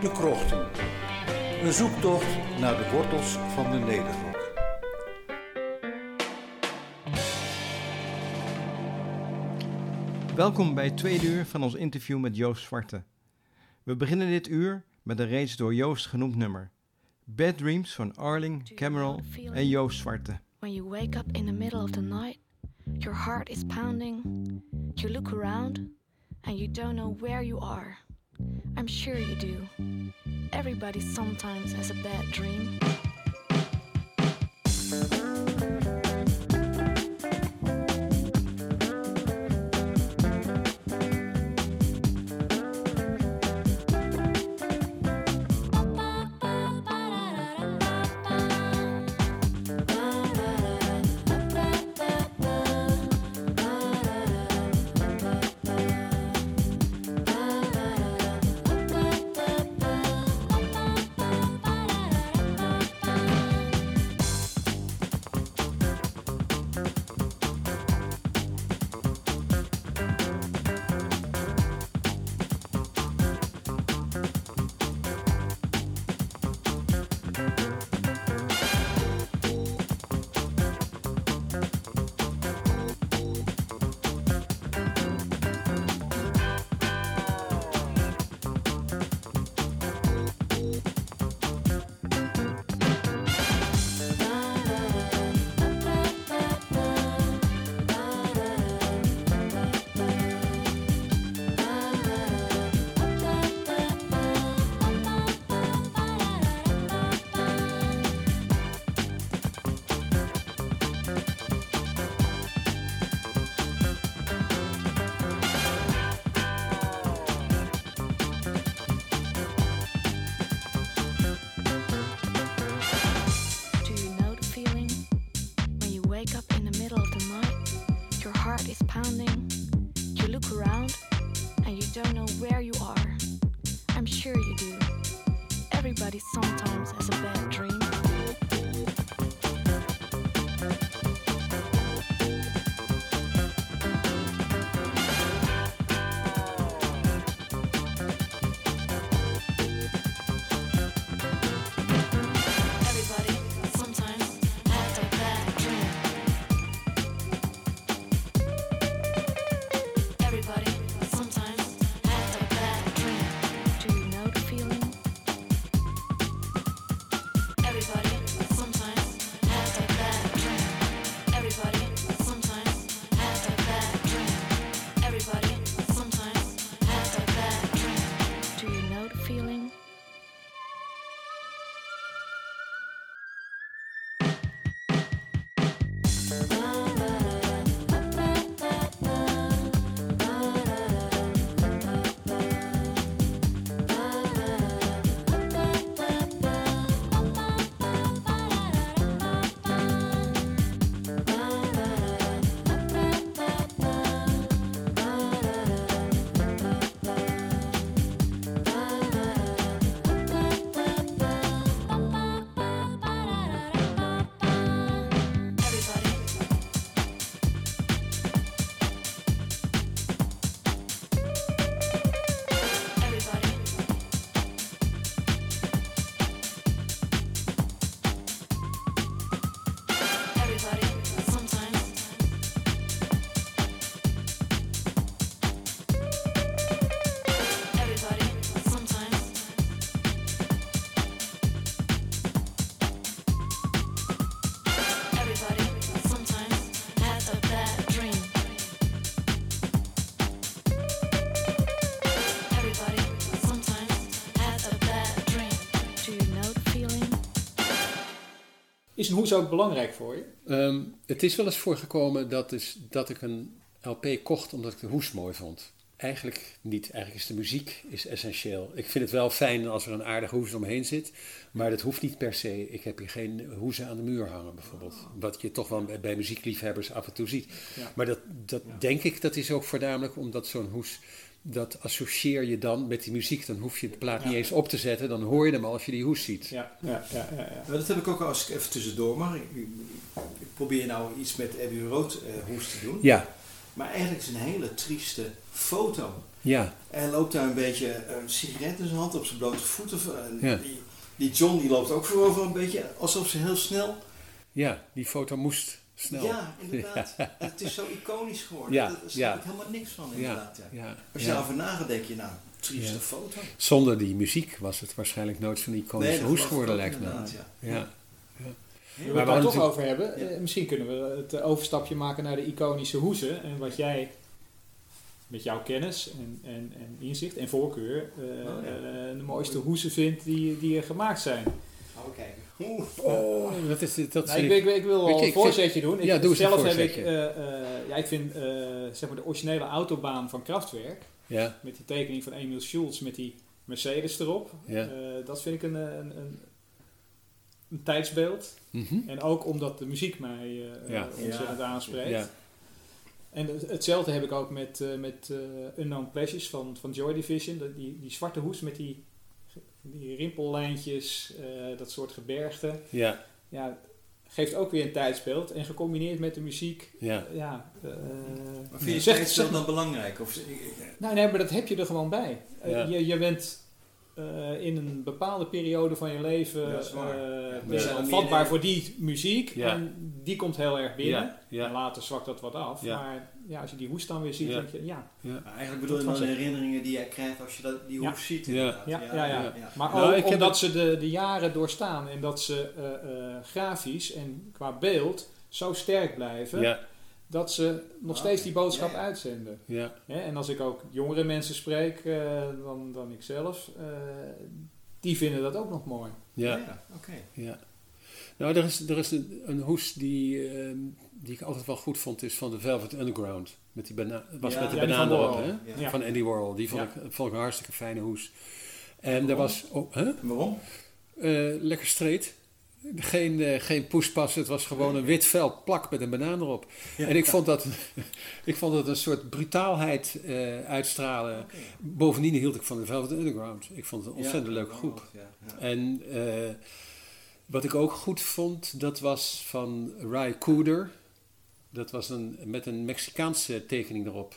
De Krochten. Een zoektocht naar de wortels van de Nederrok. Welkom bij het tweede uur van ons interview met Joost Zwarte. We beginnen dit uur met een reeds door Joost genoemd nummer. Bad Dreams van Arling, Cameron en Joost Zwarte. When you wake up in the middle of the night, your heart is pounding. You look around and you don't know where you are. I'm sure you do. Everybody sometimes has a bad dream. Is ook belangrijk voor je? Ehm, het is wel eens voorgekomen dat, is, dat ik een LP kocht omdat ik de hoes mooi vond. Eigenlijk niet. Eigenlijk is de muziek is essentieel. Ik vind het wel fijn als er een aardige hoes omheen zit. Maar dat hoeft niet per se. Ik heb hier geen hoezen aan de muur hangen bijvoorbeeld. Wat je toch wel bij, muziekliefhebbers af en toe ziet. Ja. Maar dat, dat denk ik, dat is ook voornamelijk omdat zo'n hoes... Dat associeer je dan met die muziek. Dan hoef je de plaat niet Ja. eens op te zetten. Dan hoor je hem al als je die hoes ziet. Ja, ja, ja, ja. ja. Maar dat heb ik ook als ik even tussendoor mag. Ik, ik probeer nou iets met Abbey Road eh, hoes te doen. Ja, Maar eigenlijk is het een hele trieste foto. Ja, En loopt daar een beetje eh, een sigaret in zijn hand op zijn blote voeten. En Ja. die, die John die loopt ook voorover een beetje alsof ze heel snel. ja, die foto moest snel. Ja, inderdaad. Het is zo iconisch geworden. Ja, Daar snap ik helemaal niks van inderdaad. Ja. ja, Als je daarover nadenkt, denk je nou, trieste Ja. foto. Zonder die muziek was het waarschijnlijk nooit zo'n iconische hoes geworden, lijkt me. Ja. Ja. We Maar het we daar toch over hebben. Ja. eh, misschien kunnen we het eh, overstapje maken naar de iconische hoesen. En wat jij met jouw kennis en, en, en inzicht en voorkeur eh, Oh, ja. eh, de mooiste hoesen vindt die, die er gemaakt zijn. Oeh. Oh, dat is, dat Nou, ik, ik- wil wel een voorzetje doen. Ik, Ja, doe eens een zelf heb ik, eh, eh, ja, ik vind eh, zeg maar de originele autobaan van Kraftwerk, Ja, met die tekening van Emil Schulz met die Mercedes erop, ja. eh, dat vind ik een, een, een, een tijdsbeeld. Mhm. En ook omdat de muziek mij Ja. ontzettend Ja, aanspreekt. Ja. En het- hetzelfde heb ik ook met, eh, met Unknown Pleasures van, van Joy Division. Dat- Die, die zwarte hoes met die, die rimpellijntjes, eh, dat soort gebergten. Ja, Ja, geeft ook weer een tijdsbeeld. En gecombineerd met de muziek, ja. ja... eh, Maar vind je zeg- tijdsbeeld dan belangrijk? Of, Nou nee, maar dat heb je er gewoon bij. Eh, Ja. je, je bent eh, in een bepaalde periode van je leven Ja, eh, vatbaar voor die muziek. Ja. En die komt heel erg binnen. Ja, En ja, later zwakt dat wat af. Ja. Maar ja, als je die hoes dan weer ziet, Ja. denk je, ja. ja. Eigenlijk bedoel je dan de herinneringen die jij krijgt als je dat, die Ja. hoef ziet Ja. inderdaad. Ja, ja, ja. Maar Nou, ook omdat ze de, de jaren doorstaan en dat ze eh, eh, grafisch en qua beeld zo sterk blijven, Ja, dat ze nog steeds die boodschap ja, ja. uitzenden. ja, Hè, en als ik ook jongere mensen spreek eh, dan, dan ik zelf, eh, die vinden dat ook nog mooi. ja. ja oké. Ja. Nou, er is, er is een, een hoes die, ehm, die ik altijd wel goed vond, is van de Velvet Underground. Met die bana was Ja, met de ja, banaan van erop, hè? Ja. Van Andy Warhol. Die vond, Ja. ik, vond ik een hartstikke fijne hoes. En er Waarom? was... Oh, huh? Waarom? Eh, lekker streed. Geen, eh, geen poespas, het was gewoon een wit vel plak met een banaan erop. Ja. En ik vond dat, ik vond dat een soort brutaalheid eh, uitstralen. Bovendien hield ik van de Velvet Underground. Ik vond het een Ja, ontzettend leuke groep. Ja, ja. En eh, wat ik ook goed vond, dat was van Ry Cooder. Dat was een, met een Mexicaanse tekening erop.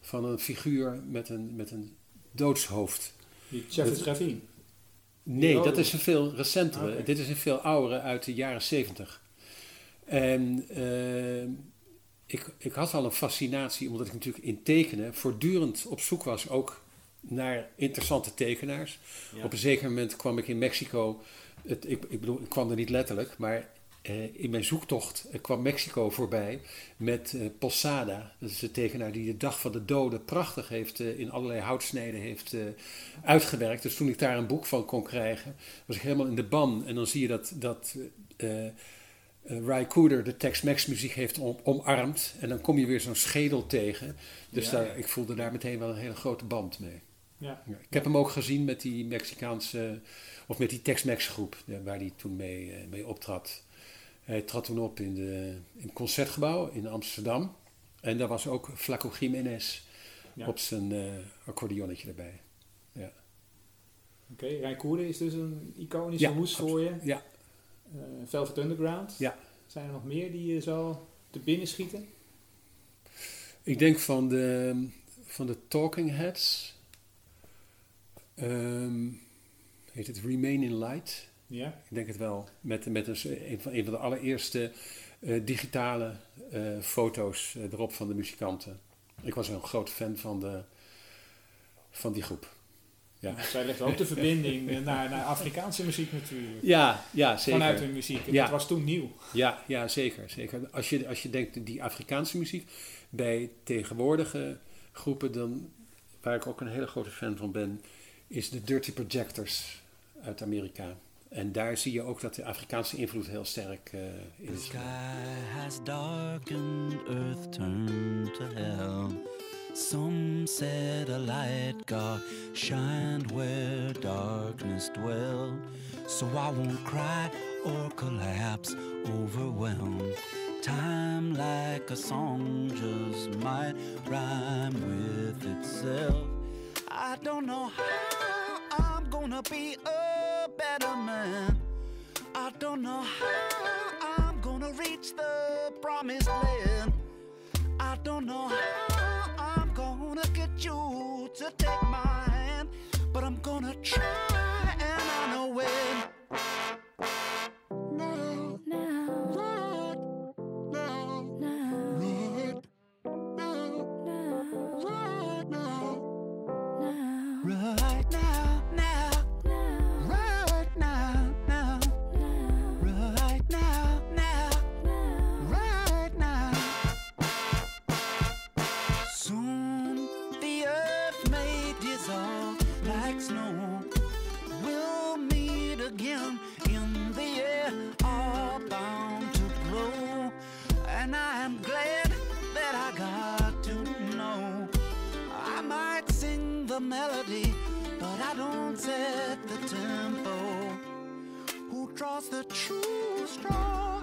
Van een figuur met een, met een doodshoofd. Die Gravin. Nee, Oh. dat is een veel recentere. Oké. Dit is een veel oudere uit de jaren zeventig. En eh, ik, ik had al een fascinatie, omdat ik natuurlijk in tekenen voortdurend op zoek was ook naar interessante tekenaars. Ja. Op een zeker moment kwam ik in Mexico. Het, ik, ik bedoel, ik kwam er niet letterlijk, maar in mijn zoektocht eh, kwam Mexico voorbij met eh, Posada. Dat is de tekenaar die de Dag van de Doden prachtig heeft eh, in allerlei houtsnijden heeft eh, uitgewerkt. Dus toen ik daar een boek van kon krijgen, was ik helemaal in de ban. En dan zie je dat, dat eh, eh, Ry Cooder de Tex-Mex muziek heeft om- omarmd. En dan kom je weer zo'n schedel tegen. Dus Ja, daar, ja. ik voelde daar meteen wel een hele grote band mee. Ja. Ik heb hem ook gezien met die Mexicaanse, of met die Tex-Mex groep, waar hij toen mee, eh, mee optrad. Hij trad toen op in, de, in het concertgebouw in Amsterdam. En daar was ook Flaco Jiménez Ja. op zijn eh accordeonnetje erbij. Oké, Rijkoerde is dus een iconische Ja, hoes voor je. Ja, Eh, Velvet Underground. Ja. Zijn er nog meer die je zo te binnen schieten? ik denk van de, van de Talking Heads. ehm, heet het Remain in Light? Ja. Ik denk het wel. Met, met een, een, van, een van de allereerste eh, digitale eh, foto's eh, erop van de muzikanten. Ik was een groot fan van, de, van die groep. Ja, Zij legt ook de verbinding naar, naar Afrikaanse muziek natuurlijk. ja, ja zeker. Vanuit hun muziek. Ja. Dat was toen nieuw. Ja, ja zeker. zeker. Als, je, als je denkt die Afrikaanse muziek, bij tegenwoordige groepen, dan, waar ik ook een hele grote fan van ben, is de Dirty Projectors uit Amerika. En daar zie je ook dat de Afrikaanse invloed heel sterk eh The sky has darkened, earth turned to hell. Some said a light God shined where darkness dwelled. So I won't cry or collapse, overwhelmed. Time like a song just might rhyme with itself. I don't know how I'm gonna be Spider-Man. I don't know how I'm gonna reach the promised land. I don't know how I'm gonna get you to take my hand But I'm gonna try true straw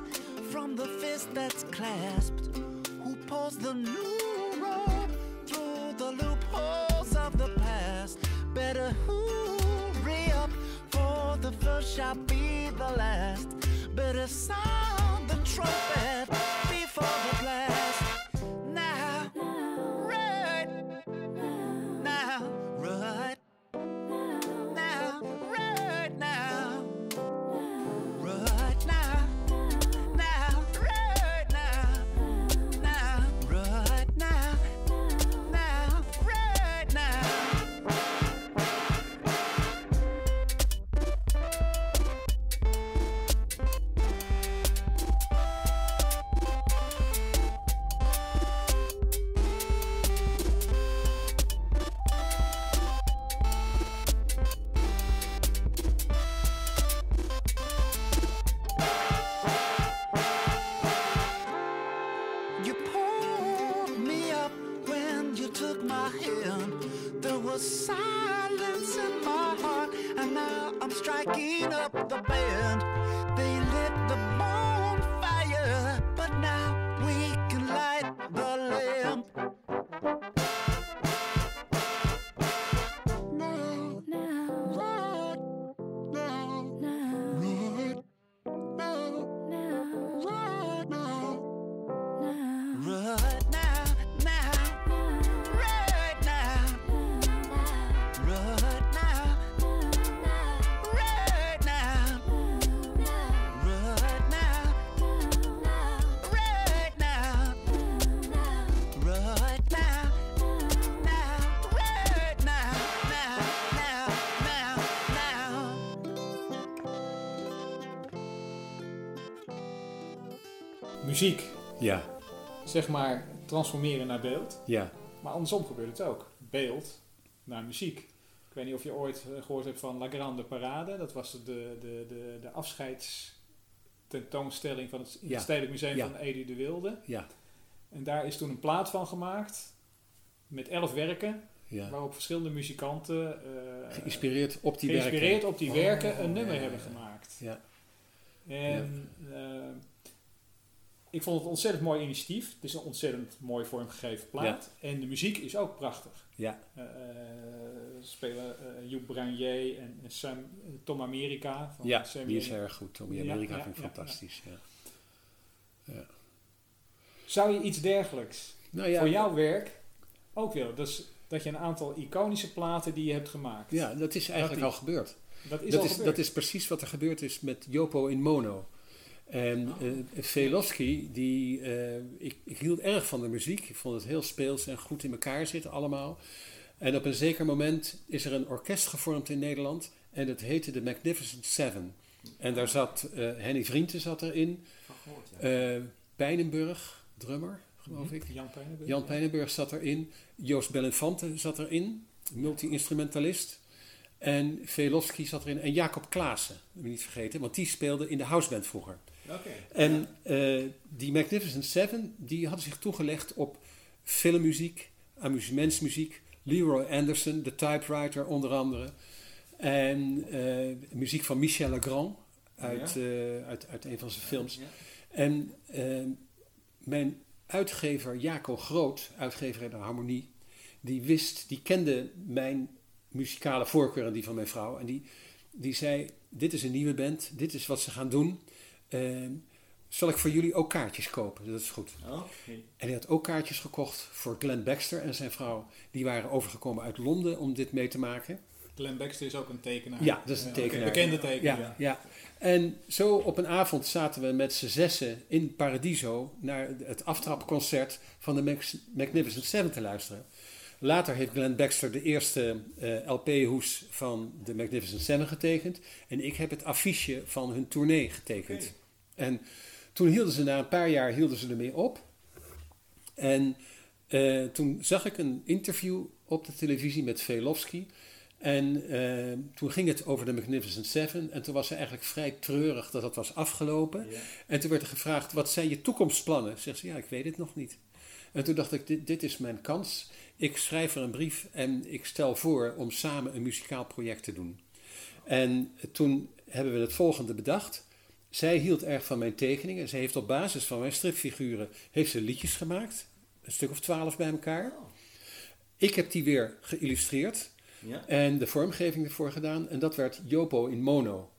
from the fist that's clasped? Who pulls the new rope through the loopholes of the past? Better hurry up, for the first shall be the last. Better sound the trumpet Muziek, Ja, zeg maar, transformeren naar beeld. ja. Maar andersom gebeurt het ook. Beeld naar muziek. Ik weet niet of je ooit eh, gehoord hebt van La Grande Parade. Dat was de, de, de, de afscheidstentoonstelling van het, in Ja. het Stedelijk Museum Ja. van Edu de Wilde. Ja, En daar is toen een plaat van gemaakt. Met elf werken. ja. Waarop verschillende muzikanten eh, Geïnspireerd op die geïnspireerd werken. op die Oh, werken een ja, nummer hebben gemaakt. Ja, En eh, ik vond het een ontzettend mooi initiatief. Het is een ontzettend mooi vormgegeven plaat. En de muziek is ook prachtig. ja, Eh, eh, spelen eh Joep en, en Sam, Tom America. Van ja Sam die is erg goed. Tommy Ja, Amerika ja, vind ik ja, fantastisch. Ja. Zou je iets dergelijks Nou voor jouw werk ook willen? Dus dat je een aantal iconische platen die je hebt gemaakt. ja, dat is eigenlijk die- al gebeurd. dat is dat, dat is precies wat er gebeurd is met Jopo in mono. En Velofsky, die, eh, ik, ik hield erg van de muziek. Ik vond het heel speels en goed in elkaar zitten allemaal. En op een zeker moment is er een orkest gevormd in Nederland. En dat heette de Magnificent Seven. En daar zat eh, Henny Vrienden zat erin. Pijnenburg, drummer, geloof ik. Jan Pijnenburg. Jan Pijnenburg zat erin. Joost Belinfante zat erin. Multi-instrumentalist. En Velofsky zat erin. En Jacob Klaassen, niet vergeten. Want die speelde in de houseband vroeger. En eh, die Magnificent Seven, die hadden zich toegelegd op filmmuziek, amusementsmuziek. Leroy Anderson, de typewriter onder andere. En eh, muziek van Michel Legrand uit, eh, uit, uit een van zijn films. En mijn uitgever Jaco Groot, uitgever de Harmonie, die wist, die kende mijn muzikale voorkeur en die van mijn vrouw. En die, die zei, dit is een nieuwe band, dit is wat ze gaan doen. Eh, zal ik voor jullie ook kaartjes kopen? Dat is goed. Oh, En hij had ook kaartjes gekocht voor Glenn Baxter en zijn vrouw. Die waren overgekomen uit Londen om dit mee te maken. Glenn Baxter is ook een tekenaar. Ja, dat is een tekenaar. bekende tekenaar. Ja, ja. En zo op een avond zaten we met z'n zessen in Paradiso naar het aftrapconcert van de Magnificent Seven te luisteren. Later heeft Glenn Baxter de eerste eh, LP-hoes van de Magnificent Seven getekend. En ik heb het affiche van hun tournee getekend. En toen hielden ze na een paar jaar hielden ze ermee op. En eh, toen zag ik een interview op de televisie met Velofsky. En eh, toen ging het over de Magnificent Seven. En toen was ze eigenlijk vrij treurig dat dat was afgelopen. En toen werd er gevraagd, wat zijn je toekomstplannen? Zegt ze, ja, ik weet het nog niet. En toen dacht ik, dit, dit is mijn kans. Ik schrijf er een brief en ik stel voor om samen een muzikaal project te doen. En toen hebben we het volgende bedacht. Zij hield erg van mijn tekeningen. Zij heeft op basis van mijn stripfiguren heeft ze liedjes gemaakt. Een stuk of twaalf bij elkaar. Ik heb die weer geïllustreerd. Ja. En de vormgeving ervoor gedaan. En dat werd Jopo in Mono.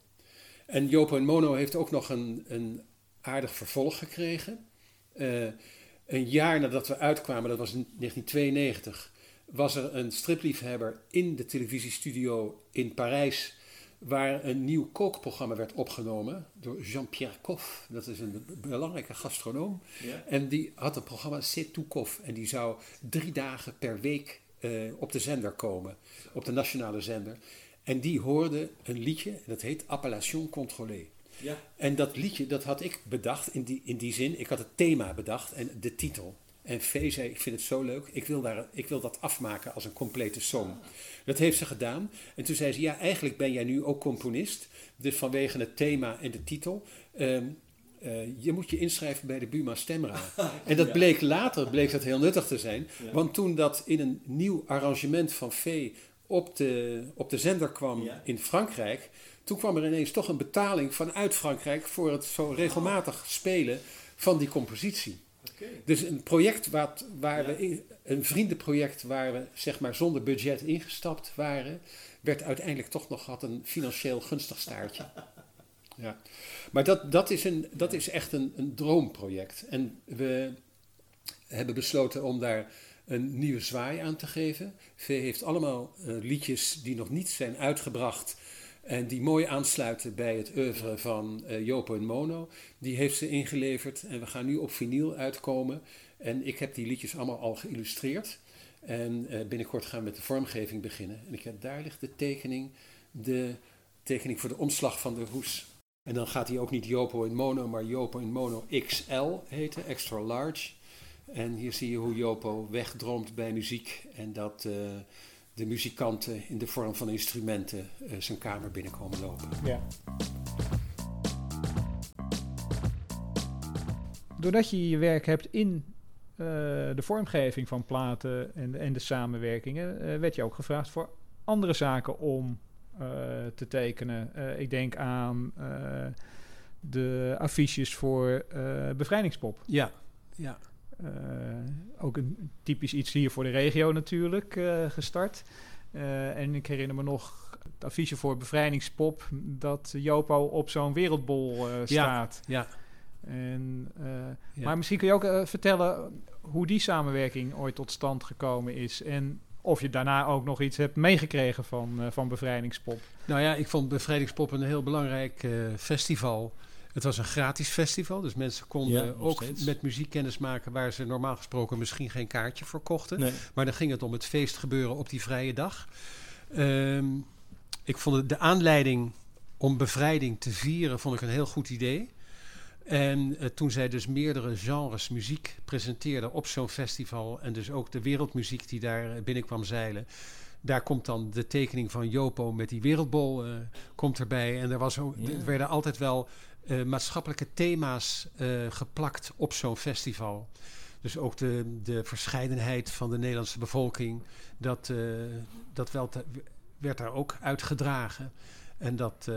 En Jopo in Mono heeft ook nog een, een aardig vervolg gekregen. Eh, een jaar nadat we uitkwamen, dat was in 1992, was er een stripliefhebber in de televisiestudio in Parijs. Waar een nieuw kookprogramma werd opgenomen door Jean-Pierre Coff. Dat is een belangrijke gastronoom. Ja. En die had een programma C'est tout Coff. En die zou drie dagen per week eh, op de zender komen. Op de nationale zender. En die hoorde een liedje, en dat heet Appellation Contrôlée. Ja. En dat liedje, dat had ik bedacht in die, in die zin. Ik had het thema bedacht en de titel. En Vee zei, ik vind het zo leuk, ik wil, daar, ik wil dat afmaken als een complete song. Dat heeft ze gedaan. En toen zei ze, ja, eigenlijk ben jij nu ook componist. Dus vanwege het thema en de titel. ehm, eh, je moet je inschrijven bij de Buma Stemra. En dat bleek later bleek dat heel nuttig te zijn. Ja. Want toen dat in een nieuw arrangement van Vee op de, op de zender kwam Ja. in Frankrijk... toen kwam er ineens toch een betaling vanuit Frankrijk... voor het zo regelmatig spelen van die compositie. Dus een project wat, waar Ja. we een vriendenproject waar we zeg maar zonder budget ingestapt waren, werd uiteindelijk toch nog had een financieel gunstig staartje. Ja. Maar dat, dat, is een, dat is echt een, een droomproject. En we hebben besloten om daar een nieuwe zwaai aan te geven. V heeft allemaal eh, liedjes die nog niet zijn uitgebracht. En die mooi aansluiten bij het oeuvre van eh, Jopo en Mono. Die heeft ze ingeleverd. En we gaan nu op vinyl uitkomen. En ik heb die liedjes allemaal al geïllustreerd. En eh, binnenkort gaan we met de vormgeving beginnen. En ik heb, daar ligt de tekening. De tekening voor de omslag van de hoes. En dan gaat hij ook niet Jopo in Mono, maar Jopo in Mono XL heten, extra large. En hier zie je hoe Jopo wegdroomt bij muziek en dat eh, de muzikanten in de vorm van instrumenten eh, zijn kamer binnenkomen lopen. Ja. Doordat je je werk hebt in eh, de vormgeving van platen en, en de samenwerkingen, eh, werd je ook gevraagd voor andere zaken om te tekenen. Ik denk aan de affiches voor Bevrijdingspop. Ja, ja. Ook een typisch iets hier voor de regio natuurlijk eh, gestart. Eh, en ik herinner me nog het affiche voor Bevrijdingspop... dat Jopo op zo'n wereldbol eh, staat. ja. En, eh, Ja. Maar misschien kun je ook vertellen hoe die samenwerking ooit tot stand gekomen is... en of je daarna ook nog iets hebt meegekregen van, van Bevrijdingspop. Nou ja, ik vond Bevrijdingspop een heel belangrijk festival. Het was een gratis festival, dus mensen konden Ja, ook steeds. met muziek kennis maken waar ze normaal gesproken misschien geen kaartje voor kochten. Nee. Maar dan ging het om het feestgebeuren op die vrije dag. Ehm, ik vond de aanleiding om bevrijding te vieren vond ik een heel goed idee. En eh, toen zij dus meerdere genres muziek presenteerden op zo'n festival... en dus ook de wereldmuziek die daar eh, binnenkwam zeilen... daar komt dan de tekening van Jopo met die wereldbol eh, komt erbij. En er, was ook, Ja. er werden altijd wel eh, maatschappelijke thema's eh, geplakt op zo'n festival. Dus ook de, de verscheidenheid van de Nederlandse bevolking... dat, eh, dat wel te- werd daar ook uitgedragen. En dat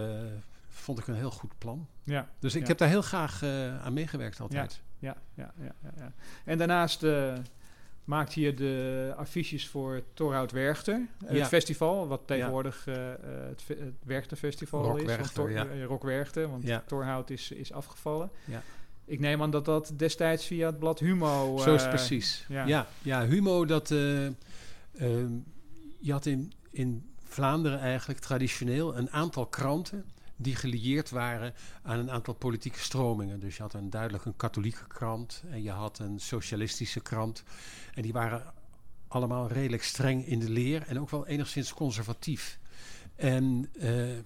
vond ik een heel goed plan. Ja, Dus ik Ja. heb daar heel graag aan meegewerkt altijd. ja, ja, ja, ja, ja. En daarnaast eh maakte je de affiches voor Torhout Werchter. Het Ja. festival, wat tegenwoordig eh, eh, het, het Werchter Festival Rock is. want Werchter, Tor- ja. eh, Rock Werchter, want. Torhout is, is afgevallen. Ja. Ik neem aan dat dat destijds via het blad Humo... Zo is eh, het precies. ja. Ja, ja, Humo, dat, eh, je had in, in Vlaanderen eigenlijk traditioneel een aantal kranten die gelieerd waren aan een aantal politieke stromingen. Dus je had een duidelijk een katholieke krant en je had een socialistische krant. En die waren allemaal redelijk streng in de leer en ook wel enigszins conservatief. En eh,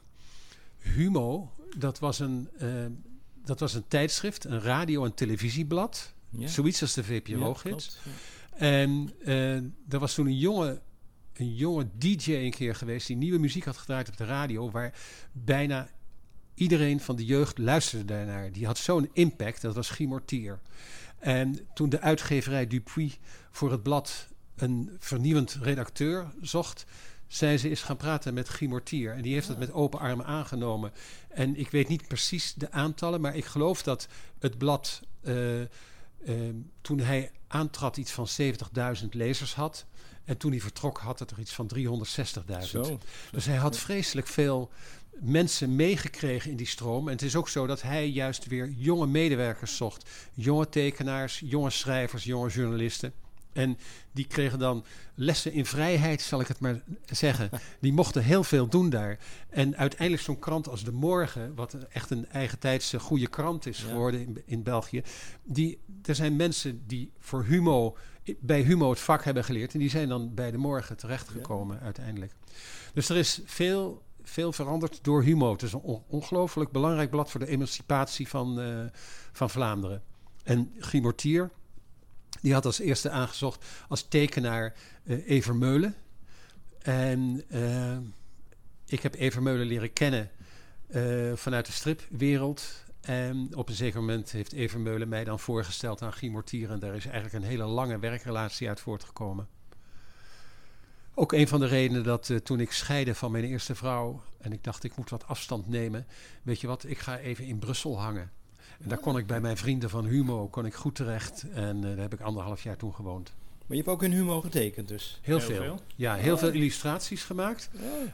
Humo, dat was een, eh, dat was een tijdschrift, een radio- en televisieblad. Ja. Zoiets als de VPRO-gids. Ja. En eh, er was toen een jonge, een jonge DJ een keer geweest die nieuwe muziek had gedraaid op de radio, waar bijna iedereen van de jeugd luisterde daarnaar. Die had zo'n impact, dat was Guy Mortier. En toen de uitgeverij Dupuis voor het blad een vernieuwend redacteur zocht, zijn ze eens gaan praten met Guy Mortier. En die heeft het met open armen aangenomen. En ik weet niet precies de aantallen, maar ik geloof dat het blad eh, eh, toen hij aantrad iets van 70.000 lezers had. En toen hij vertrok had het er iets van 360.000. Zo. Dus hij had vreselijk veel mensen meegekregen in die stroom. En het is ook zo dat hij juist weer jonge medewerkers zocht. Jonge tekenaars, jonge schrijvers, jonge journalisten. En die kregen dan lessen in vrijheid, zal ik het maar zeggen. Die mochten heel veel doen daar. En uiteindelijk zo'n krant als De Morgen, wat echt een eigentijdse goede krant is Ja. geworden in, in België. Die, er zijn mensen die voor Humo, bij Humo het vak hebben geleerd. En die zijn dan bij De Morgen terechtgekomen uiteindelijk. Dus er is veel, veel veranderd door Humo. Het is een on- ongelooflijk belangrijk blad voor de emancipatie van, eh, van Vlaanderen. En Guy Mortier, die had als eerste aangezocht als tekenaar eh Evermeulen. En eh, ik heb Evermeulen leren kennen vanuit de stripwereld. En op een zeker moment heeft Evermeulen mij dan voorgesteld aan Guy Mortier. En daar is eigenlijk een hele lange werkrelatie uit voortgekomen. Ook een van de redenen dat eh, toen ik scheidde van mijn eerste vrouw en ik dacht ik moet wat afstand nemen, weet je wat, ik ga even in Brussel hangen. En daar kon ik bij mijn vrienden van Humo kon ik goed terecht en eh, daar heb ik anderhalf jaar toen gewoond. Maar je hebt ook in Humo getekend dus. Heel, Heel veel. veel. Ja, heel veel illustraties gemaakt.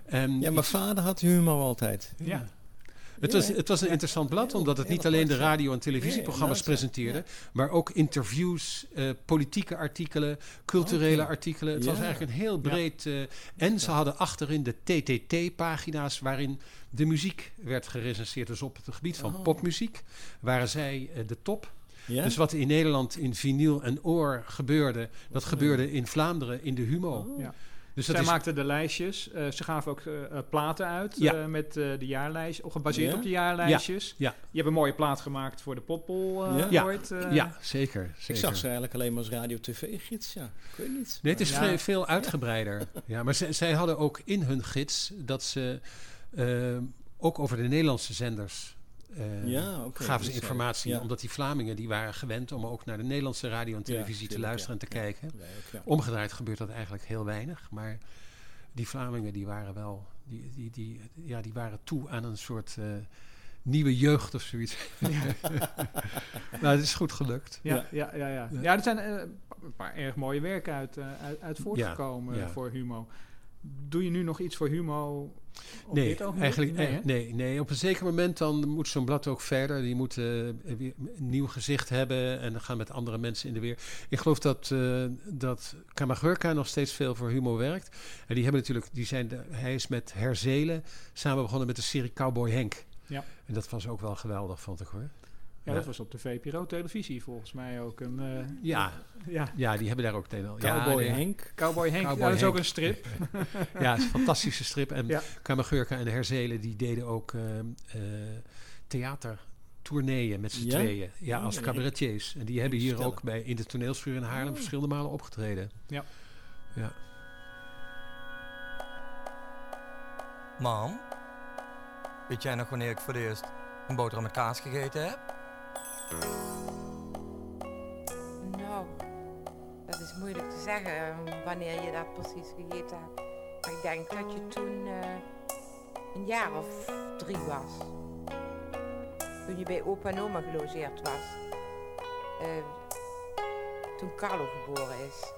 En Ja, mijn vader had Humo altijd. Ja. Het was, het was een interessant blad, omdat het niet alleen de radio- en televisieprogramma's presenteerde, maar ook interviews, eh, politieke artikelen, culturele Oké. artikelen. Het was eigenlijk een heel breed. eh, en ze hadden achterin de TTT-pagina's waarin de muziek werd gerecenseerd. Dus op het gebied van Oh. popmuziek waren zij eh, de top. Ja? Dus wat in Nederland in vinyl en oor gebeurde, dat gebeurde in Vlaanderen in de Humo. Oh. Ja. Dus dat Zij is, maakten de lijstjes. Eh, ze gaven ook eh, eh, platen uit Ja. eh, met eh, de jaarlijst, of gebaseerd Ja? op de jaarlijstjes. ja. Je hebt een mooie plaat gemaakt voor de Poppel eh, Ja? Ja. ooit. eh. ja, zeker. Ik zag ze eigenlijk alleen maar als radio-tv-gids. Ja, ik weet niet. Nee, het is Ja. veel, veel uitgebreider. Ja, maar zij, zij hadden ook in hun gids dat ze ook over de Nederlandse zenders eh, Ja, oké. gaven ze informatie. ja. Omdat die Vlamingen die waren gewend om ook naar de Nederlandse radio en televisie te luisteren ja. en te kijken. Ja, ook, ja. Omgedraaid gebeurt dat eigenlijk heel weinig. Maar die Vlamingen die waren wel, die, die, die, ja, die waren toe aan een soort eh, nieuwe jeugd of zoiets. nou, het is goed gelukt. Ja, ja, ja, ja. Ja. ja. er zijn eh, een paar erg mooie werken uit, eh, uit, uit voortgekomen ja. voor Humo. Doe je nu nog iets voor Humo op Nee, dit eigenlijk nee, nee, nee, nee. Op een zeker moment dan moet zo'n blad ook verder. Die moet eh, een nieuw gezicht hebben en dan gaan met andere mensen in de weer. Ik geloof dat, eh dat Kamagurka nog steeds veel voor Humo werkt. En die hebben natuurlijk, die zijn de, hij is met Herzelen samen begonnen met de serie Cowboy Henk. Ja. En dat was ook wel geweldig, vond ik hoor. Ja, Ja. dat was op de VPRO-televisie volgens mij ook een... eh, Ja, ja, ja die hebben daar ook tegen. Cowboy nee. Henk. Cowboy Henk, Cowboy ja, dat is ook een strip. Ja, het is een fantastische strip. En Ja. Kamagurka en de Herzelen die deden ook eh eh theatertourneeën met z'n Ja? tweeën. Ja, als ja. cabaretiers. En die hebben hier ook bij in de toneelschuur in Haarlem Oh. verschillende malen opgetreden. Ja. Ja. Mam, weet jij nog wanneer ik voor het eerst een boterham met kaas gegeten heb? Nou, dat is moeilijk te zeggen eh, wanneer je dat precies gegeten hebt. Maar ik denk dat je toen eh, een jaar of drie was. Toen je bij opa en oma gelogeerd was. Eh, toen Carlo geboren is,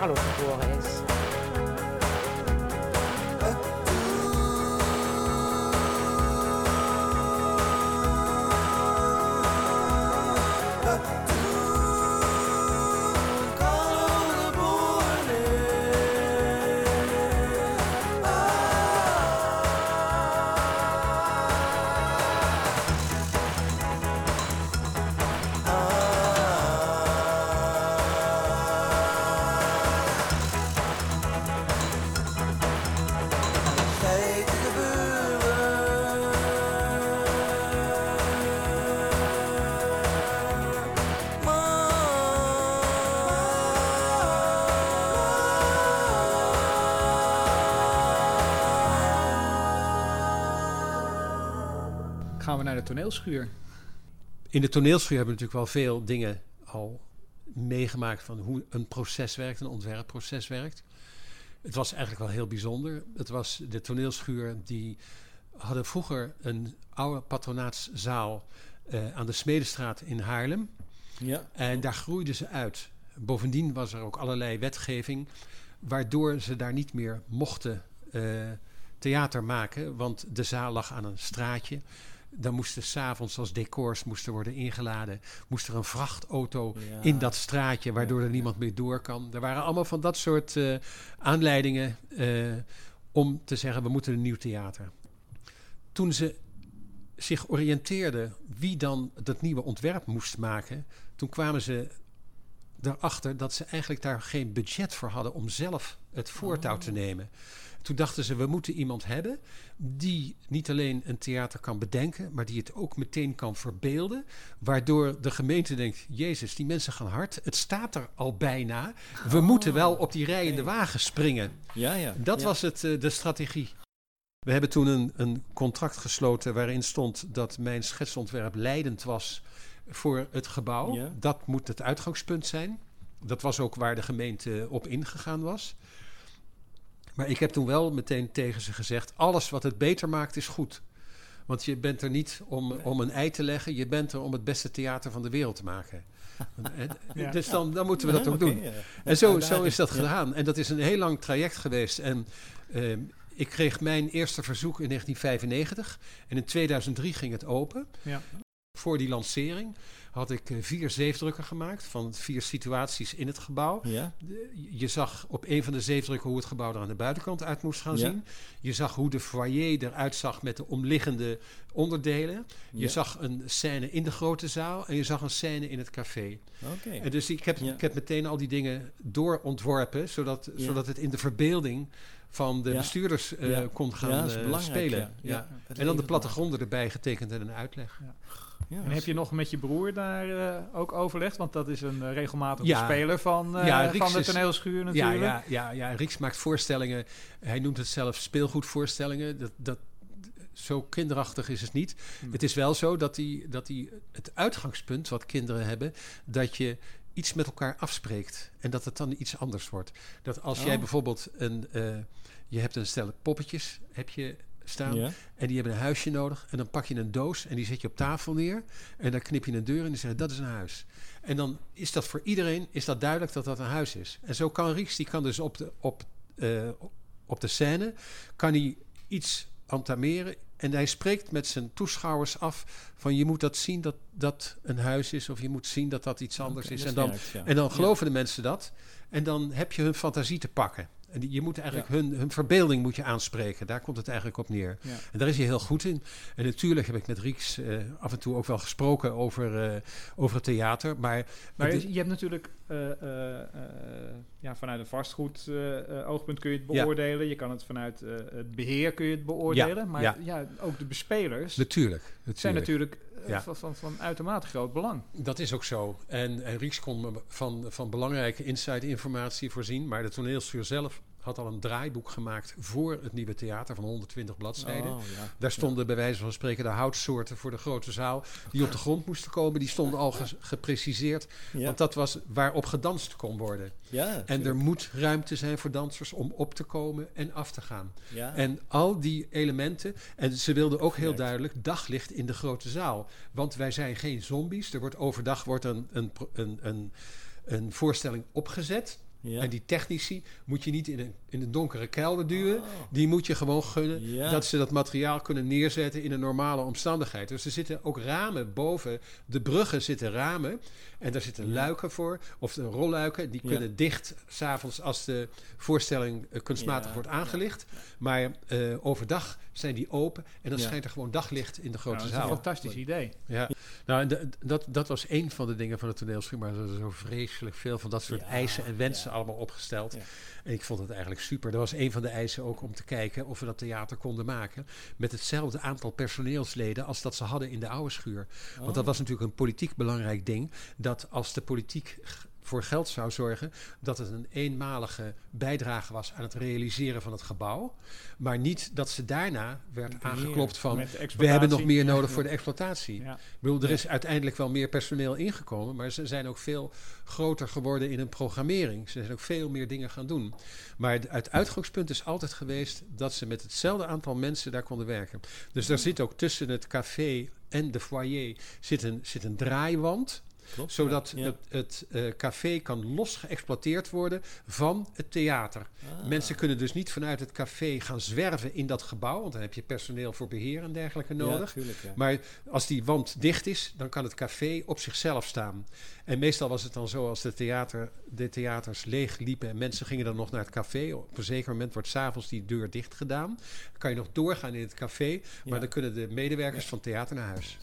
から6個上がり Gaan we naar de toneelschuur. In de toneelschuur hebben we natuurlijk wel veel dingen al meegemaakt van hoe een proces werkt, een ontwerpproces werkt. Het was eigenlijk wel heel bijzonder. Het was de toneelschuur die hadden vroeger een oude patronaatszaal eh, aan de Smedestraat in Haarlem. Ja. En daar groeiden ze uit. Bovendien was er ook allerlei wetgeving waardoor ze daar niet meer mochten eh, theater maken, want de zaal lag aan een straatje. Dan moesten s'avonds als decors moesten worden ingeladen. Moest er een vrachtauto Ja. in dat straatje, waardoor er niemand meer door kan. Er waren allemaal van dat soort eh, aanleidingen eh, om te zeggen, we moeten een nieuw theater. Toen ze zich oriënteerden wie dan dat nieuwe ontwerp moest maken, toen kwamen ze erachter dat ze eigenlijk daar geen budget voor hadden om zelf het voortouw te nemen. Toen dachten ze, we moeten iemand hebben die niet alleen een theater kan bedenken, maar die het ook meteen kan verbeelden. Waardoor de gemeente denkt, Jezus, die mensen gaan hard. Het staat er al bijna. We moeten wel op die rijende wagen springen. Ja, ja. Dat ja. was het, eh, de strategie. We hebben toen een, een contract gesloten waarin stond dat mijn schetsontwerp leidend was voor het gebouw. Ja. Dat moet het uitgangspunt zijn. Dat was ook waar de gemeente op ingegaan was. Maar ik heb toen wel meteen tegen ze gezegd: alles wat het beter maakt is goed. Want je bent er niet om, om een ei te leggen, je bent er om het beste theater van de wereld te maken. Ja. Dus dan, dan moeten we dat Ja, ook doen. ja. En zo, zo is dat gedaan. En dat is een heel lang traject geweest. En ehm, ik kreeg mijn eerste verzoek in 1995. En in 2003 ging het open. Voor die lancering had ik eh, vier zeefdrukken gemaakt van vier situaties in het gebouw. Ja? Je zag op een van de zeefdrukken hoe het gebouw er aan de buitenkant uit moest gaan Ja. zien. Je zag hoe de foyer eruit zag met de omliggende onderdelen. Je Ja. zag een scène in de grote zaal en je zag een scène in het café. Oké. En dus ik heb, ik heb meteen al die dingen doorontworpen, zodat, zodat het in de verbeelding van de bestuurders Ja. kon gaan Ja, dat is eh, belangrijk, spelen. En dan de plattegronden erbij getekend en een uitleg. Ja, En heb je nog met je broer daar eh, ook overlegd? Want dat is een uh, regelmatige Ja. speler van, uh, Rieks van de toneelschuur Ja, natuurlijk. ja, ja, ja, Rieks maakt voorstellingen. Hij noemt het zelf speelgoedvoorstellingen. Dat, dat, zo kinderachtig is het niet. Hmm. Het is wel zo dat hij, dat hij het uitgangspunt wat kinderen hebben, dat je iets met elkaar afspreekt en dat het dan iets anders wordt. Dat als jij Oh. bijvoorbeeld een, eh, je hebt een stel poppetjes, heb je staan. Ja. En die hebben een huisje nodig. En dan pak je een doos en die zet je op tafel neer. En dan knip je een deur en die zegt dat is een huis. En dan is dat voor iedereen is dat duidelijk dat dat een huis is. En zo kan Rieks, die kan dus op de, op, eh, op de scène, kan hij iets entameren. En hij spreekt met zijn toeschouwers af van je moet dat zien dat dat een huis is. Of je moet zien dat dat iets anders is. En dan, werkt, ja. en dan Ja. geloven de mensen dat. En dan heb je hun fantasie te pakken. En die- je moet eigenlijk Ja. hun, hun verbeelding moet je aanspreken. Daar komt het eigenlijk op neer. Ja. En daar is hij heel goed in. En natuurlijk heb ik met Rieks eh, af en toe ook wel gesproken over, eh, over het theater. Maar, Maar het je, je hebt natuurlijk eh, ja, vanuit een vastgoed oogpunt kun je het Ja. beoordelen. Je kan het vanuit het beheer kun je het beoordelen. Maar ja. ook de bespelers natuurlijk, natuurlijk. zijn natuurlijk Ja. van, van, van uitermate groot belang. Dat is ook zo. En, en Rieks kon me van, van belangrijke inside-informatie voorzien. Maar de toneelschuur zelf had al een draaiboek gemaakt voor het nieuwe theater van 120 bladzijden. Oh, ja. Daar stonden bij wijze van spreken de houtsoorten voor de grote zaal die op de grond moesten komen. Die stonden al ge- gepreciseerd. Want dat was waarop gedanst kon worden. ja, En er moet ruimte zijn voor dansers om op te komen en af te gaan. ja. En al die elementen. En ze wilden ook heel duidelijk daglicht in de grote zaal. Want wij zijn geen zombies. Er wordt overdag wordt een, een, een, een voorstelling opgezet. Ja. En die technici moet je niet in een, in een donkere kelder duwen. Oh. Die moet je gewoon gunnen Ja. dat ze dat materiaal kunnen neerzetten in een normale omstandigheid. Dus er zitten ook ramen boven. De bruggen zitten ramen. En daar zitten Ja. luiken voor. Of de rolluiken. Die kunnen dicht s'avonds als de voorstelling eh, kunstmatig wordt aangelicht. Maar eh, overdag zijn die open. En dan schijnt er gewoon daglicht in de grote Nou, dat is een zaal. fantastisch idee. Ja, nou, en dat, dat was één van de dingen van het toneelschuur, maar er zijn zo vreselijk veel van dat soort eisen en wensen. Allemaal opgesteld. Ja. En ik vond het eigenlijk super. Dat was een van de eisen ook om te kijken of we dat theater konden maken met hetzelfde aantal personeelsleden als dat ze hadden in de oude schuur. Want Oh. dat was natuurlijk een politiek belangrijk ding, dat als de politiek voor geld zou zorgen, dat het een eenmalige bijdrage was aan het realiseren van het gebouw, maar niet dat ze daarna werd Beheer, aangeklopt van we hebben nog meer nodig Ja. voor de exploitatie. Ja. Ik bedoel, er is uiteindelijk wel meer personeel ingekomen, maar ze zijn ook veel groter geworden in hun programmering. Ze zijn ook veel meer dingen gaan doen. Maar het- het uitgangspunt is altijd geweest dat ze met hetzelfde aantal mensen daar konden werken. Dus daar zit ook tussen het café en de foyer zit een, zit een draaiwand Klopt, zodat ja. het, het eh, café kan los geëxploiteerd worden van het theater. Ah. Mensen kunnen dus niet vanuit het café gaan zwerven in dat gebouw, want dan heb je personeel voor beheer en dergelijke nodig. Ja, tuurlijk, ja. Maar als die wand dicht is, dan kan het café op zichzelf staan. En meestal was het dan zo als de, theater, de theaters leeg liepen en mensen gingen dan nog naar het café. Op een zeker moment wordt s'avonds die deur dicht gedaan. Dan kan je nog doorgaan in het café, maar dan kunnen de medewerkers van het theater naar huis.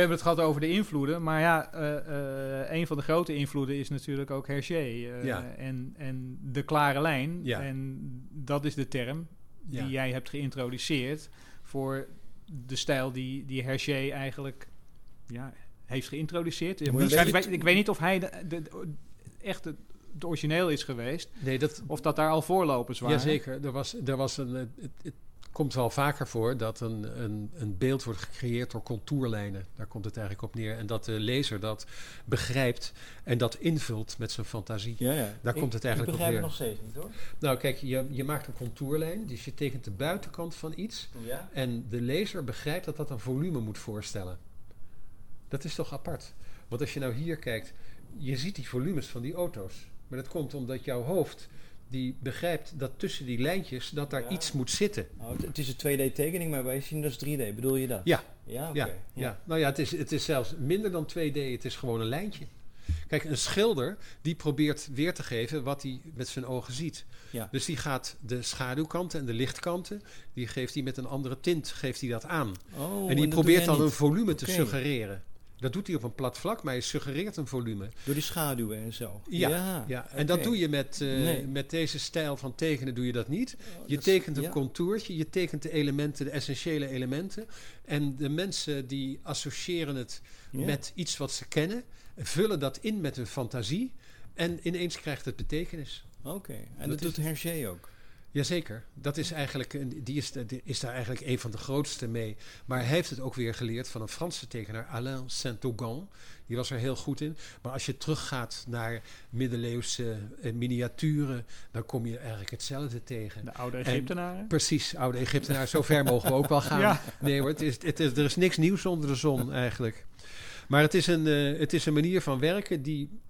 Hebben het gehad over de invloeden. Maar ja, eh, eh, een van de grote invloeden is natuurlijk ook Hergé. eh, Ja. en, en de klare lijn. Ja. En dat is de term die jij hebt geïntroduceerd voor de stijl die, die Hergé eigenlijk ja, heeft geïntroduceerd. Ik, weet, ik weet niet of hij de, de, de- echt het, het origineel is geweest. Nee, dat, Of dat daar al voorlopers waren. Jazeker, er was, er was een, het komt wel vaker voor dat een, een, een beeld wordt gecreëerd door contourlijnen. Daar komt het eigenlijk op neer. En dat de lezer dat begrijpt en dat invult met zijn fantasie. Ja, ja. Daar komt het eigenlijk ik op begrijp neer. het nog steeds niet hoor. Nou, kijk, je, je maakt een contourlijn, dus je tekent de buitenkant van iets. Ja? En de lezer begrijpt dat dat een volume moet voorstellen. Dat is toch apart? Want als je nou hier kijkt, je ziet die volumes van die auto's. Maar dat komt omdat jouw hoofd die begrijpt dat tussen die lijntjes dat daar Ja. iets moet zitten. Oh, het- is een 2D-tekening, maar wij zien dus 3D. Bedoel je dat? Ja. Ja. Ja, ja. nou ja, het is, het is zelfs minder dan 2D, het is gewoon een lijntje. Kijk, een schilder die probeert weer te geven wat hij met zijn ogen ziet. Ja. Dus die gaat de schaduwkanten en de lichtkanten, die geeft hij met een andere tint, geeft hij dat aan. Oh, en die dat probeert dan een volume te suggereren. Dat doet hij op een plat vlak, maar hij suggereert een volume. Door die schaduwen en zo. Ja, ja. en dat doe je met, eh, Nee. met deze stijl van tekenen doe je dat niet. Je dat is- tekent een ja. contourtje, je tekent de elementen, de essentiële elementen. En de mensen die associëren het Ja. met iets wat ze kennen, vullen dat in met hun fantasie. En ineens krijgt het betekenis. Oké, en Dat dat, doet Hergé ook. Jazeker, dat is eigenlijk, een- die is, die is daar eigenlijk een van de grootste mee. Maar hij heeft het ook weer geleerd van een Franse tekenaar, Alain Saint-Augan. Die was er heel goed in. Maar als je teruggaat naar middeleeuwse eh, miniaturen, dan kom je eigenlijk hetzelfde tegen. De oude En- Egyptenaren. Precies, oude Egyptenaar. Zo ver mogen we ook wel gaan. Ja. Nee hoor, het is, het is, er is niks nieuws onder de zon eigenlijk. Maar het is een, eh, het is een manier van werken die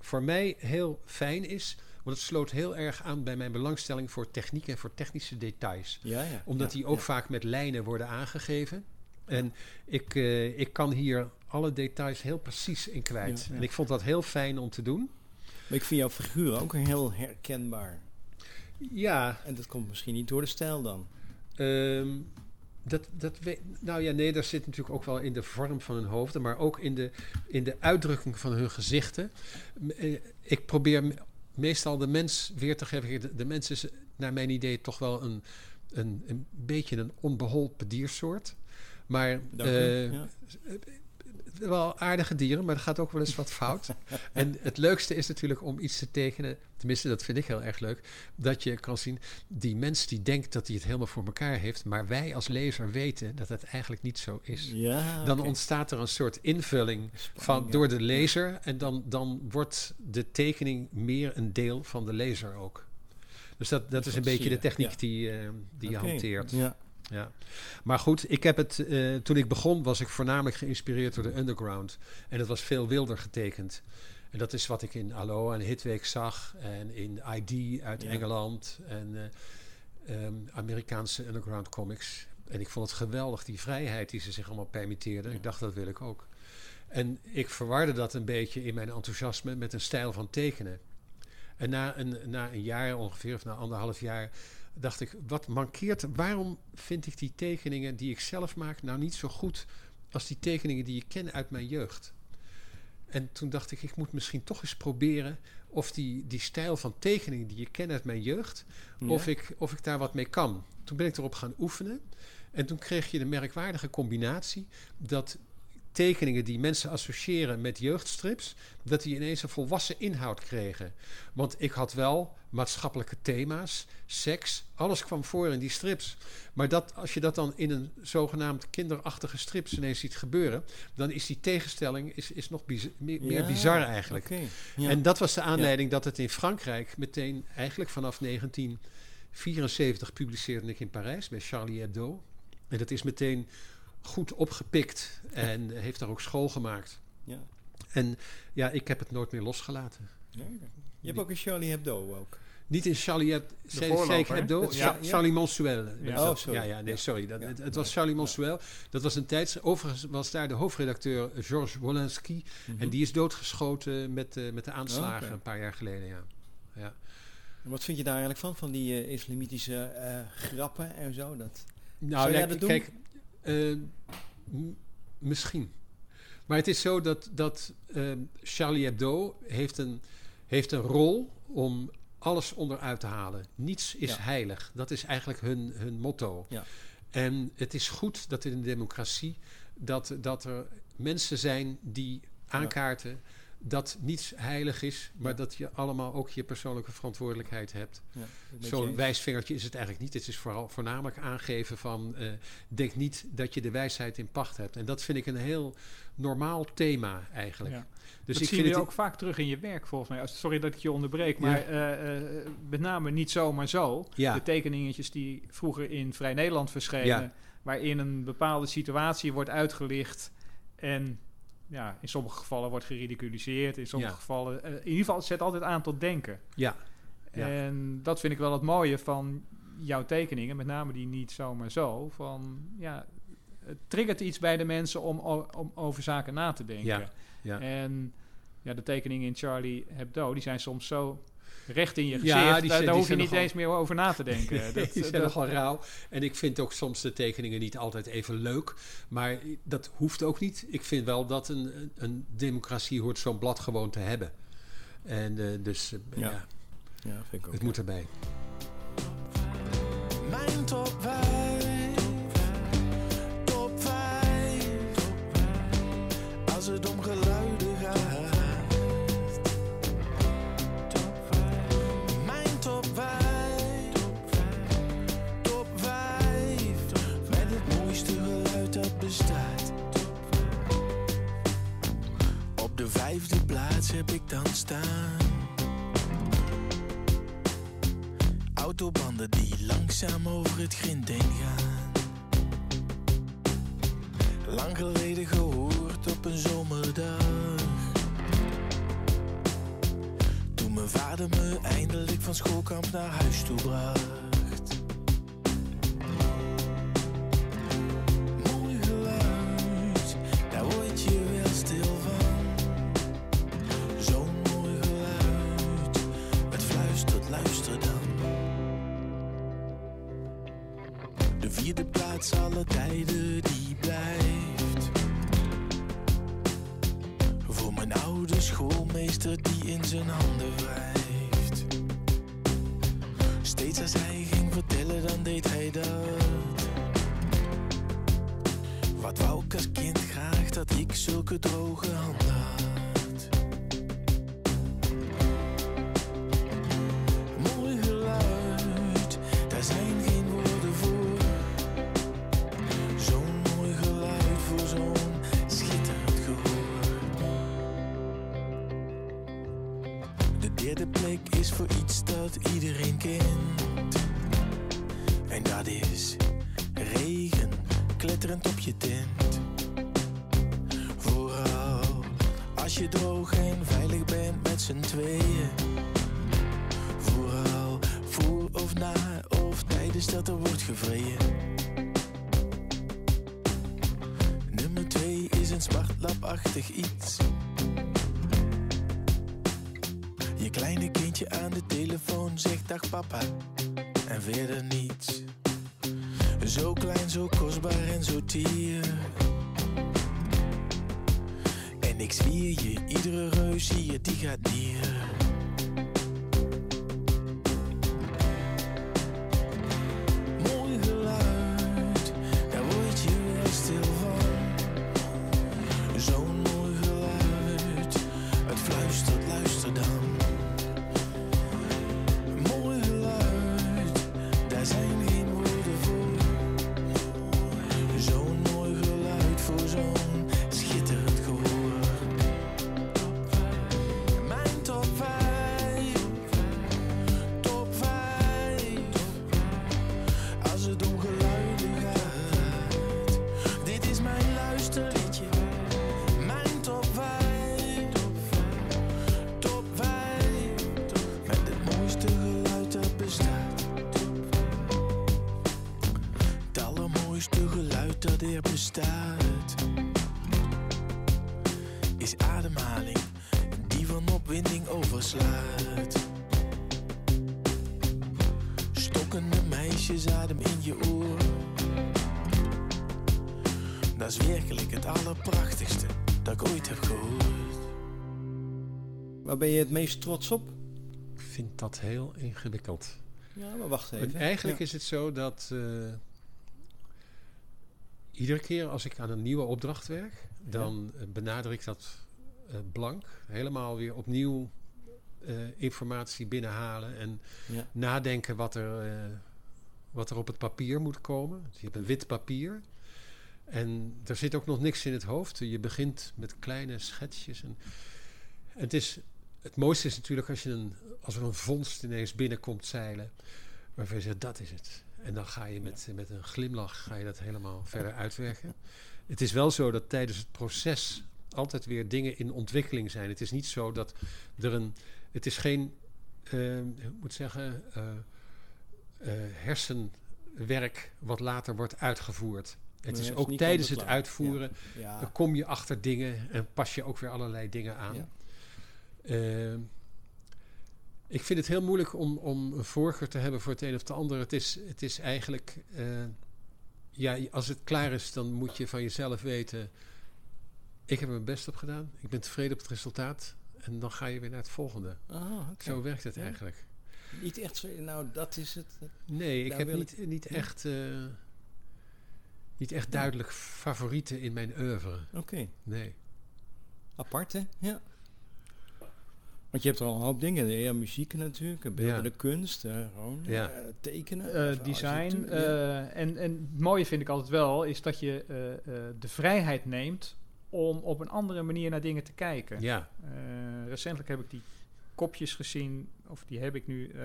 voor mij heel fijn is. Want het sloot heel erg aan bij mijn belangstelling voor techniek en voor technische details. Ja, ja. Omdat ja, die ook vaak met lijnen worden aangegeven. En ik, eh, ik kan hier alle details heel precies in kwijt. En ik vond dat heel fijn om te doen. Maar ik vind jouw figuur ook heel herkenbaar. Ja, En dat komt misschien niet door de stijl dan. Ehm, dat, dat nou ja, nee, dat zit natuurlijk ook wel in de vorm van hun hoofden, maar ook in de, in de uitdrukking van hun gezichten. Eh, Ik probeer meestal de mens weer te geven. De, de mens is naar mijn idee toch wel een, een, een beetje een onbeholpen diersoort. Maar ja. Wel aardige dieren, maar er gaat ook wel eens wat fout. en het leukste is natuurlijk om iets te tekenen, tenminste dat vind ik heel erg leuk, dat je kan zien, die mens die denkt dat hij het helemaal voor elkaar heeft, maar wij als lezer weten dat het eigenlijk niet zo is. Ja, Dan ontstaat er een soort invulling van, door de lezer en dan, dan wordt de tekening meer een deel van de lezer ook. Dus dat, dat is een beetje de techniek Ja. die, eh, die je hanteert. Ja. Ja. Maar goed, ik heb het, eh, toen ik begon was ik voornamelijk geïnspireerd door de underground. En het was veel wilder getekend. En dat is wat ik in Allo en Hitweek zag. En in ID uit Ja. Engeland. En eh, ehm, Amerikaanse underground comics. En ik vond het geweldig, die vrijheid die ze zich allemaal permitteerden. Ik dacht, dat wil ik ook. En ik verwarde dat een beetje in mijn enthousiasme met een stijl van tekenen. En na een, na een jaar ongeveer, of na anderhalf jaar, dacht ik, wat mankeert, waarom vind ik die tekeningen die ik zelf maak nou niet zo goed als die tekeningen die ik ken uit mijn jeugd? En toen dacht ik, ik moet misschien toch eens proberen of die, die stijl van tekeningen die ik ken uit mijn jeugd, Ja. of, ik, of ik daar wat mee kan. Toen ben ik erop gaan oefenen. En toen kreeg je de merkwaardige combinatie dat tekeningen die mensen associëren met jeugdstrips, dat die ineens een volwassen inhoud kregen. Want ik had wel maatschappelijke thema's, seks, alles kwam voor in die strips. Maar dat, als je dat dan in een zogenaamd kinderachtige strips ineens ziet gebeuren, dan is die tegenstelling is, is nog meer, bizar eigenlijk. Ja. En dat was de aanleiding dat het in Frankrijk meteen, eigenlijk vanaf 1974, publiceerde ik in Parijs bij Charlie Hebdo. En dat is meteen goed opgepikt en heeft daar ook school gemaakt. Ja. En ja, ik heb het nooit meer losgelaten. Ja. Je hebt ook een Charlie Hebdo ook. Niet in Charlie Hebdo? Hebdo? Ja. Charlie Monsuel. Ja. Oh, sorry. Ja, ja, nee, Ja. sorry. Dat, Ja. het, het was. Charlie Monsuel. Dat was een tijd. Overigens was daar de hoofdredacteur Georges Wolinski. En die is doodgeschoten met, eh, met de aanslagen Mhm. Oké. een paar jaar geleden. Ja. Ja. En Wat vind je daar eigenlijk van? Van die eh, islamitische eh, grappen en zo? Dat... Nou, Zou jij dat doen? kijk, m- misschien. Maar het is zo dat, dat ehm, Charlie Hebdo heeft een, heeft een rol om alles onderuit te halen. Niets is Ja. heilig. Dat is eigenlijk hun, hun motto. Ja. En het is goed dat in een democratie dat, dat er mensen zijn die aankaarten dat niets heilig is, maar Ja. dat je allemaal ook je persoonlijke verantwoordelijkheid hebt. Ja, Zo'n wijsvingertje is het eigenlijk niet. Het is vooral voornamelijk aangeven van eh, denk niet dat je de wijsheid in pacht hebt. En dat vind ik een heel normaal thema eigenlijk. Ja. Dus dat ik zie vind je het ook vaak terug in je werk, volgens mij. Sorry dat ik je onderbreek, maar eh, eh, met name niet zomaar zo. De tekeningetjes die vroeger in Vrij Nederland verschenen, waarin een bepaalde situatie wordt uitgelicht en ja, in sommige gevallen wordt geridiculiseerd, in sommige Ja. gevallen, eh, in ieder geval het zet altijd aan tot denken. Ja. Ja. En dat vind ik wel het mooie van jouw tekeningen, met name die niet zomaar zo, van ja, het triggert iets bij de mensen om, om over zaken na te denken. Ja, ja. En ja, de tekeningen in Charlie Hebdo, die zijn soms zo recht in je Ja, gezicht. die daar zijn- daar die hoef je niet nogal- eens meer over na te denken. Nee, dat, die zijn dat- nogal rauw. En ik vind ook soms de tekeningen niet altijd even leuk. Maar dat hoeft ook niet. Ik vind wel dat een, een- democratie hoort zo'n blad gewoon te hebben. En eh, dus eh, ja. Ja. Ja, vind ik ook. het moet erbij. Mijn top vijfde plaats heb ik dan staan. Autobanden die langzaam over het grind heen gaan. Lang geleden gehoord op een zomerdag. Toen mijn vader me eindelijk van schoolkamp naar huis toe bracht. De vierde plaats alle tijden die blijft. Voor mijn oude schoolmeester die in zijn handen wrijft. Steeds als hij ging vertellen, dan deed hij dat. Wat wou ik als kind graag dat ik zulke droge handen had. Ben je het meest trots op? Ik vind dat heel ingewikkeld. Ja, maar wacht En even. eigenlijk Ja. is het zo dat eh, iedere keer als ik aan een nieuwe opdracht werk, dan eh, benader ik dat eh, blank. Helemaal weer opnieuw informatie binnenhalen en Ja. nadenken wat er, wat er op het papier moet komen. Dus je hebt een wit papier. En er zit ook nog niks in het hoofd. Je begint met kleine schetsjes. En, en het, is, het mooiste is natuurlijk als, je een, als er een vondst ineens binnenkomt zeilen. Waarvan je zegt, dat is het. En dan ga je met, met een glimlach ga je dat helemaal verder uitwerken. Het is wel zo dat tijdens het proces altijd weer dingen in ontwikkeling zijn. Het is niet zo dat er een... Het is geen, ik moet zeggen, eh, eh, hersenwerk wat later wordt uitgevoerd. Het Nee, is ook tijdens het uitvoeren Ja. kom je achter dingen en pas je ook weer allerlei dingen aan. Ja. Eh, ik vind het heel moeilijk om, om een voorkeur te hebben voor het een of het ander. Het is, het is eigenlijk, eh, ja, als het klaar is, dan moet je van jezelf weten: ik heb mijn best op gedaan, ik ben tevreden op het resultaat. En dan ga je weer naar het volgende. Ah, oké. Zo werkt het Ja. eigenlijk. Niet echt zo, nou dat is het. Nee, ik heb niet, niet, Ja. echt, eh, niet echt duidelijk favorieten in mijn oeuvre. Oké, Nee. apart hè? Ja. Want je hebt al een hoop dingen. Ja, muziek natuurlijk, beeldende kunst, eh, gewoon Ja. eh, tekenen. Eh, design. eh, en, en het mooie vind ik altijd wel, is dat je eh, eh, de vrijheid neemt om op een andere manier naar dingen te kijken. Ja, Eh, recentelijk heb ik die kopjes gezien, of die heb ik nu, eh,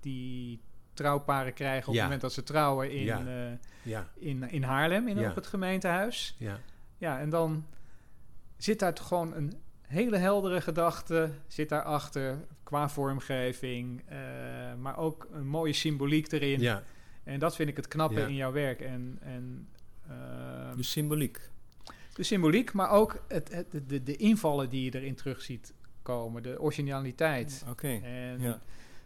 die trouwparen krijgen op Ja. het moment dat ze trouwen in, Ja. eh, ja, in, in Haarlem, in, Ja. op het gemeentehuis. ja. Ja, en dan zit daar toch gewoon een hele heldere gedachte zit daarachter qua vormgeving, eh, maar ook een mooie symboliek erin. ja. En dat vind ik het knappe Ja. in jouw werk. En, en ehm, De symboliek. de symboliek, maar ook het, het, de, de invallen die je erin terug ziet komen, de originaliteit. Oké, En ja.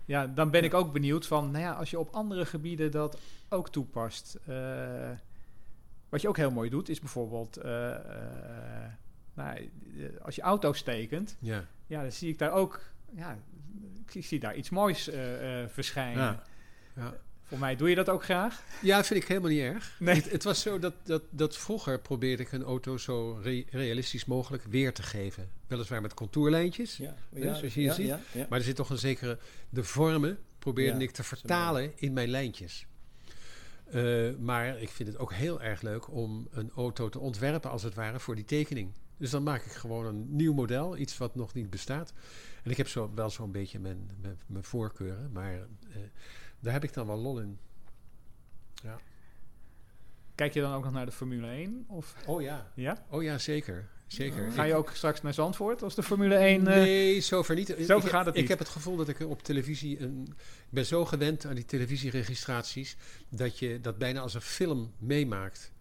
ja. dan ben ik ook benieuwd van, nou ja, als je op andere gebieden dat ook toepast. eh, wat je ook heel mooi doet, is bijvoorbeeld, eh, eh, nou, eh, als je auto's tekent, ja. ja, dan zie ik daar ook, ja, ik zie- daar iets moois eh, eh, verschijnen. Ja. Ja. Voor mij doe je dat ook graag. Ja, vind ik helemaal niet erg. Nee. Het, het was zo dat, dat, dat vroeger probeerde ik een auto zo re- realistisch mogelijk weer te geven. Weliswaar met contourlijntjes, Ja, zoals je hier ziet. maar er zit toch een zekere... De vormen probeerde ik te vertalen in mijn lijntjes. Eh, maar ik vind het ook heel erg leuk om een auto te ontwerpen, als het ware, voor die tekening. Dus dan maak ik gewoon een nieuw model, iets wat nog niet bestaat. En ik heb zo, wel zo'n beetje mijn, mijn, mijn voorkeuren, maar eh, daar heb ik dan wel lol in. Kijk je dan ook nog naar de Formule 1? Of, Oh ja. ja? Oh ja, zeker. Zeker. Ga je ook straks naar Zandvoort als de Formule 1... eh, Nee, zover niet. zover ik, gaat het ik heb het gevoel dat ik op televisie... Een, ik ben zo gewend aan die televisieregistraties... dat je dat bijna als een film meemaakt.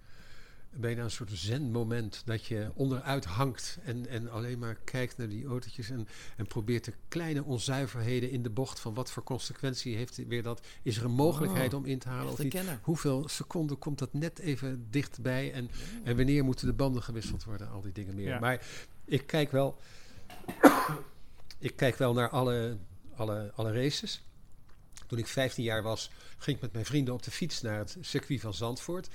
Bijna een soort zen-moment. Dat je onderuit hangt en, en alleen maar kijkt naar die autootjes... En, en probeert de kleine onzuiverheden in de bocht... van wat voor consequentie heeft weer dat... Is er een mogelijkheid Oh, om in te halen of Echte niet? kenner. Hoeveel seconden komt dat net even dichtbij? En, en wanneer moeten de banden gewisseld worden? Al die dingen meer. Ja. Maar ik kijk wel... ik kijk wel naar alle, alle, alle races. Toen ik 15 jaar was, ging ik met mijn vrienden op de fiets naar het circuit van Zandvoort.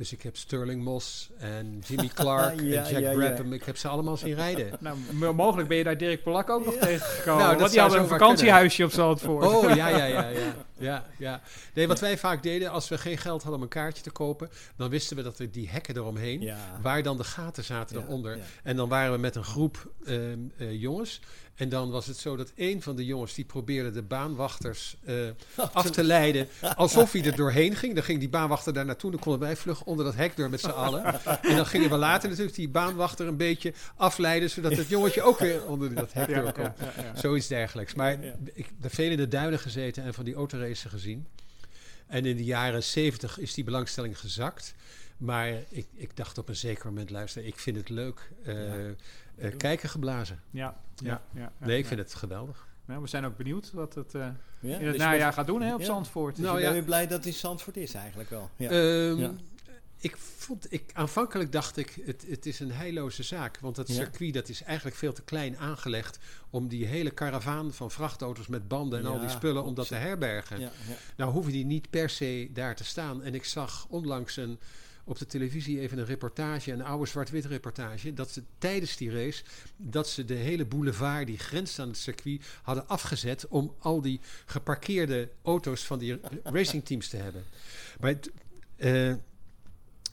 Dus ik heb Sterling Moss en Jimmy Clark Ja, en Jack ja, ja. Brabham. Ik heb ze allemaal zien rijden. Nou, mogelijk ben je daar Dirk Polak ook nog tegengekomen. Nou, dat want die hadden een vakantiehuisje op Zandvoort. Oh, ja, ja, ja, ja, ja, ja. Nee, wat wij vaak deden, als we geen geld hadden om een kaartje te kopen, dan wisten we dat er die hekken eromheen, waar dan de gaten zaten eronder. En dan waren we met een groep ehm, eh, jongens. En dan was het zo dat een van de jongens die probeerde de baanwachters eh, af te leiden, alsof hij er doorheen ging. Dan ging die baanwachter daar naartoe, dan konden wij vlug onder dat hek door met z'n allen. En dan gingen we later natuurlijk die baanwachter een beetje afleiden, zodat het jongetje ook weer onder dat hek ja, ja, ja. Zoiets dergelijks. Maar ik heb veel in de duinen gezeten en van die autoracen gezien. En in de jaren zeventig is die belangstelling gezakt. Maar ik, ik dacht op een zeker moment, luister, ik vind het leuk. eh, eh, kijken geblazen. Ja, ja, Ja. ja, ja, Nee, ik ja. vind het geweldig. Nou, we zijn ook benieuwd wat het eh, Ja, in het dus najaar bent- gaat doen hè, op ja. Zandvoort. Dus Nou, je ja. bent weer blij dat het in Zandvoort is eigenlijk wel. Ja. Ehm, Ja. ik vond, ik, aanvankelijk dacht ik, het, het is een heilloze zaak. Want dat Ja. circuit dat is eigenlijk veel te klein aangelegd om die hele karavaan van vrachtauto's met banden en al die spullen, om dat te herbergen. Ja, ja. Nou hoeven die niet per se daar te staan. En ik zag onlangs een, op de televisie even een reportage, een oude zwart-wit reportage, dat ze tijdens die race, dat ze de hele boulevard die grenst aan het circuit hadden afgezet om al die geparkeerde auto's van die racingteams te hebben. Maar eh,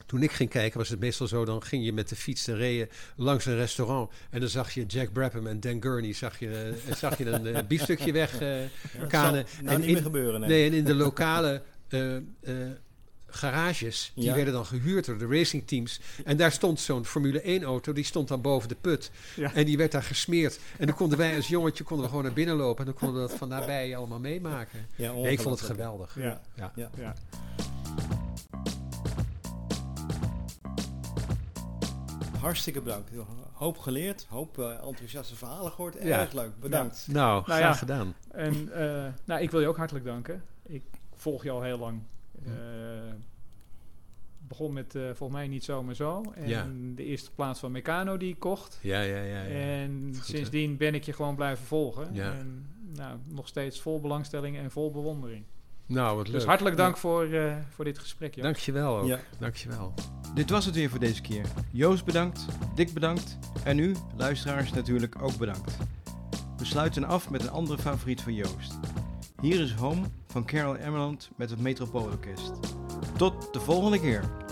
toen ik ging kijken was het meestal zo, dan ging je met de fiets en reed je langs een restaurant en dan zag je Jack Brabham en Dan Gurney, zag je, eh, zag je een eh, biefstukje weg Dat kanen. nou niet in- gebeuren. Nee. Nee, en in de lokale garages, die Ja. werden dan gehuurd door de racingteams. En daar stond zo'n Formule 1 auto, die stond dan boven de put. Ja. En die werd daar gesmeerd. En dan konden wij als jongetje konden we gewoon naar binnen lopen. En dan konden we dat van nabij allemaal meemaken. Ja, Nee, ik vond het geweldig. Ja. Ja. Ja. Ja. Hartstikke bedankt. Hoop geleerd, hoop eh, enthousiaste verhalen gehoord. Ja. Erg leuk, bedankt. Nou, graag ja. gedaan. En eh, nou, ik wil je ook hartelijk danken. Ik volg je al heel lang. Eh, begon met eh, volgens mij niet zo, maar zo. En Ja. de eerste plaats van Meccano die ik kocht. Ja, ja, ja. ja. En Goed, hè? sindsdien ben ik je gewoon blijven volgen. Ja. En nou, nog steeds vol belangstelling en vol bewondering. Nou, wat leuk. Dus hartelijk dank voor, eh, voor dit gesprek. Joost. Dankjewel ook. Ja. Dankjewel. Dit was het weer voor deze keer. Joost bedankt, Dick bedankt en u, luisteraars, natuurlijk ook bedankt. We sluiten af met een andere favoriet van Joost. Hier is Home van Carol Emerald met het Metropoolorkest. Tot de volgende keer.